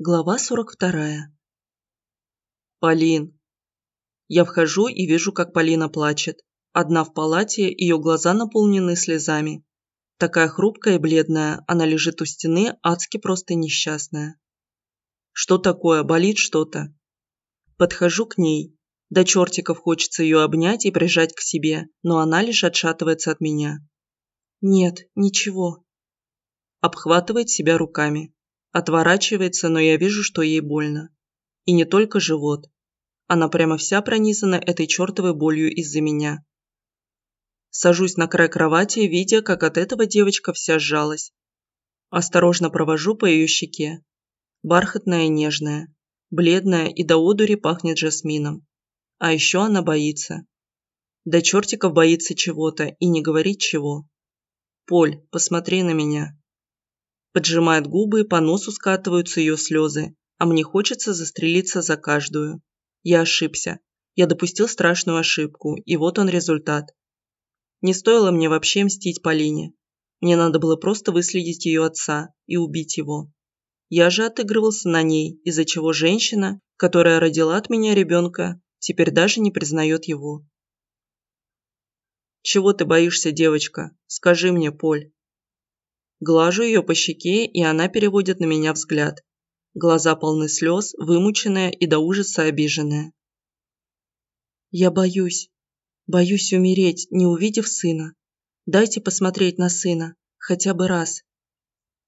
Глава 42. Полин. Я вхожу и вижу, как Полина плачет. Одна в палате, ее глаза наполнены слезами. Такая хрупкая и бледная, она лежит у стены, адски просто несчастная. Что такое, болит что-то? Подхожу к ней. До чертиков хочется ее обнять и прижать к себе, но она лишь отшатывается от меня. Нет, ничего. Обхватывает себя руками. Отворачивается, но я вижу, что ей больно. И не только живот. Она прямо вся пронизана этой чертовой болью из-за меня. Сажусь на край кровати, видя, как от этого девочка вся сжалась. Осторожно провожу по ее щеке. Бархатная и нежная. Бледная и до одури пахнет жасмином. А еще она боится. До чертиков боится чего-то и не говорит чего. «Поль, посмотри на меня», Поджимает губы, по носу скатываются ее слезы, а мне хочется застрелиться за каждую. Я ошибся. Я допустил страшную ошибку, и вот он результат. Не стоило мне вообще мстить Полине. Мне надо было просто выследить ее отца и убить его. Я же отыгрывался на ней, из-за чего женщина, которая родила от меня ребенка, теперь даже не признает его. «Чего ты боишься, девочка? Скажи мне, Поль». Глажу ее по щеке, и она переводит на меня взгляд. Глаза полны слез, вымученная и до ужаса обиженная. «Я боюсь. Боюсь умереть, не увидев сына. Дайте посмотреть на сына, хотя бы раз».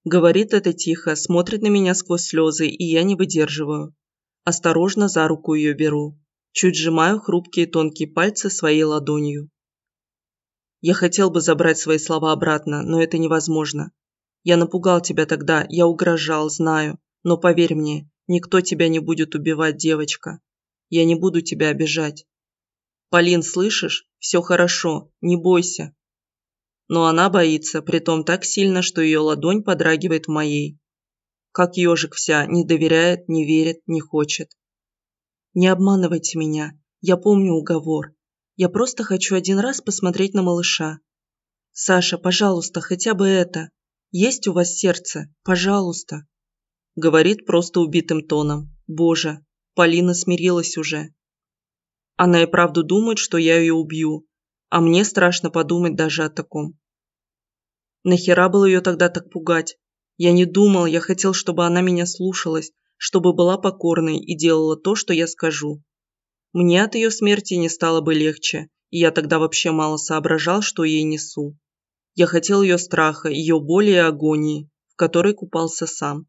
Говорит это тихо, смотрит на меня сквозь слезы, и я не выдерживаю. Осторожно за руку ее беру. Чуть сжимаю хрупкие тонкие пальцы своей ладонью. Я хотел бы забрать свои слова обратно, но это невозможно. Я напугал тебя тогда, я угрожал, знаю. Но поверь мне, никто тебя не будет убивать, девочка. Я не буду тебя обижать. Полин, слышишь? Все хорошо, не бойся. Но она боится, притом так сильно, что ее ладонь подрагивает моей. Как ежик вся, не доверяет, не верит, не хочет. Не обманывайте меня, я помню уговор. Я просто хочу один раз посмотреть на малыша. Саша, пожалуйста, хотя бы это. Есть у вас сердце? Пожалуйста!» Говорит просто убитым тоном. «Боже, Полина смирилась уже. Она и правду думает, что я ее убью, а мне страшно подумать даже о таком. Нахера было ее тогда так пугать? Я не думал, я хотел, чтобы она меня слушалась, чтобы была покорной и делала то, что я скажу. Мне от ее смерти не стало бы легче, и я тогда вообще мало соображал, что ей несу. Я хотел ее страха, ее боли и агонии, в которой купался сам.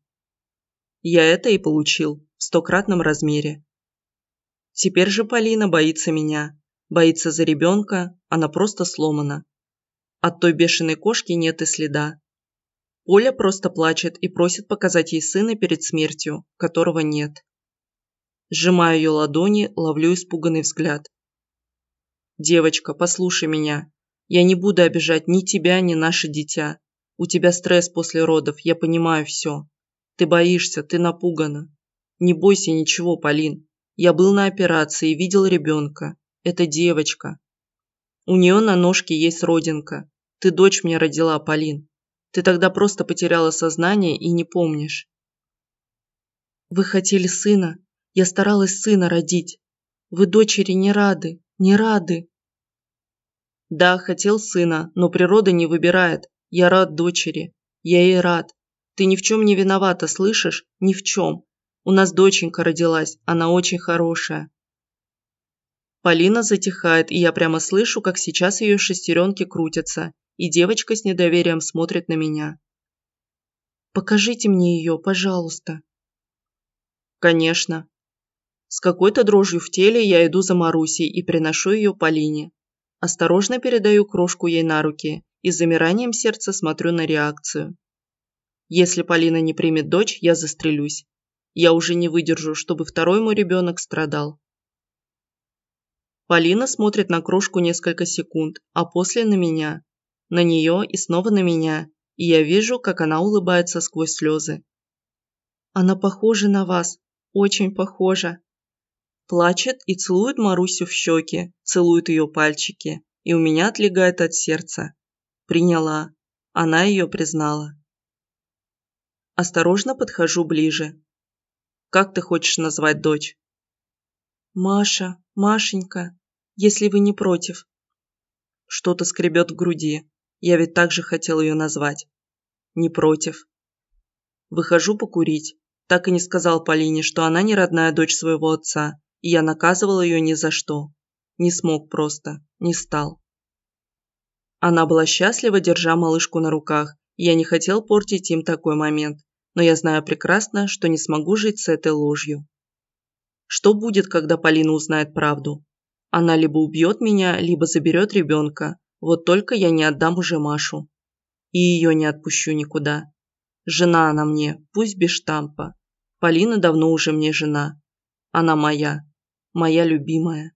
Я это и получил в стократном размере. Теперь же Полина боится меня, боится за ребенка, она просто сломана. От той бешеной кошки нет и следа. Поля просто плачет и просит показать ей сына перед смертью, которого нет. Сжимаю ее ладони, ловлю испуганный взгляд. «Девочка, послушай меня. Я не буду обижать ни тебя, ни наше дитя. У тебя стресс после родов, я понимаю все. Ты боишься, ты напугана. Не бойся ничего, Полин. Я был на операции и видел ребенка. Это девочка. У нее на ножке есть родинка. Ты дочь мне родила, Полин. Ты тогда просто потеряла сознание и не помнишь. Вы хотели сына. Я старалась сына родить. Вы дочери не рады, не рады. Да, хотел сына, но природа не выбирает. Я рад дочери. Я ей рад. Ты ни в чем не виновата, слышишь? Ни в чем. У нас доченька родилась, она очень хорошая. Полина затихает, и я прямо слышу, как сейчас ее шестеренки крутятся, и девочка с недоверием смотрит на меня. «Покажите мне ее, пожалуйста». «Конечно». С какой-то дрожью в теле я иду за Марусей и приношу ее Полине. Осторожно передаю крошку ей на руки и с замиранием сердца смотрю на реакцию. Если Полина не примет дочь, я застрелюсь. Я уже не выдержу, чтобы второй мой ребенок страдал. Полина смотрит на крошку несколько секунд, а после на меня. На нее и снова на меня, и я вижу, как она улыбается сквозь слезы. Она похожа на вас, очень похожа. Плачет и целует Марусю в щеки, целует ее пальчики, и у меня отлегает от сердца. Приняла. Она ее признала. Осторожно подхожу ближе. Как ты хочешь назвать дочь?» «Маша, Машенька, если вы не против». Что-то скребет в груди. Я ведь так же хотел ее назвать. Не против. Выхожу покурить. Так и не сказал Полине, что она не родная дочь своего отца, я наказывал ее ни за что. Не смог просто, не стал. Она была счастлива, держа малышку на руках, я не хотел портить им такой момент, но я знаю прекрасно, что не смогу жить с этой ложью. Что будет, когда Полина узнает правду? Она либо убьет меня, либо заберет ребенка, вот только я не отдам уже Машу. И ее не отпущу никуда. Жена она мне, пусть без штампа. Полина давно уже мне жена. Она моя, моя любимая.